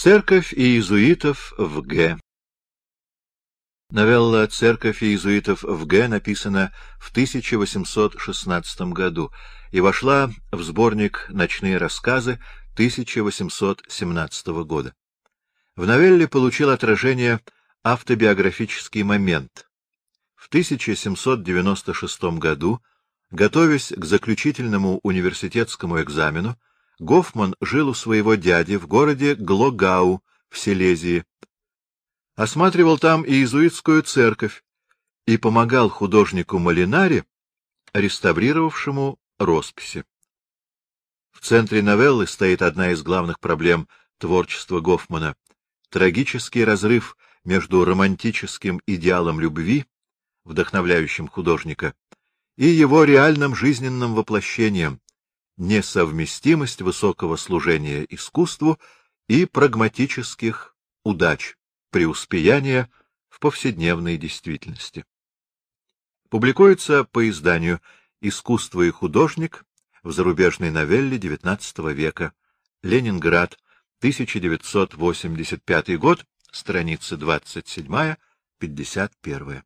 Церковь иезуитов в Г. Новелла «Церковь иезуитов в Г» написана в 1816 году и вошла в сборник «Ночные рассказы» 1817 года. В новелле получил отражение автобиографический момент. В 1796 году, готовясь к заключительному университетскому экзамену, Гофман жил у своего дяди в городе Глогау в Силезии, осматривал там иезуитскую церковь и помогал художнику Малинаре, реставрировавшему росписи. В центре новеллы стоит одна из главных проблем творчества Гофмана — трагический разрыв между романтическим идеалом любви, вдохновляющим художника, и его реальным жизненным воплощением, несовместимость высокого служения искусству и прагматических удач преуспеяния в повседневной действительности. Публикуется по изданию «Искусство и художник» в зарубежной новелле XIX века. Ленинград, 1985 год, страница 27-51.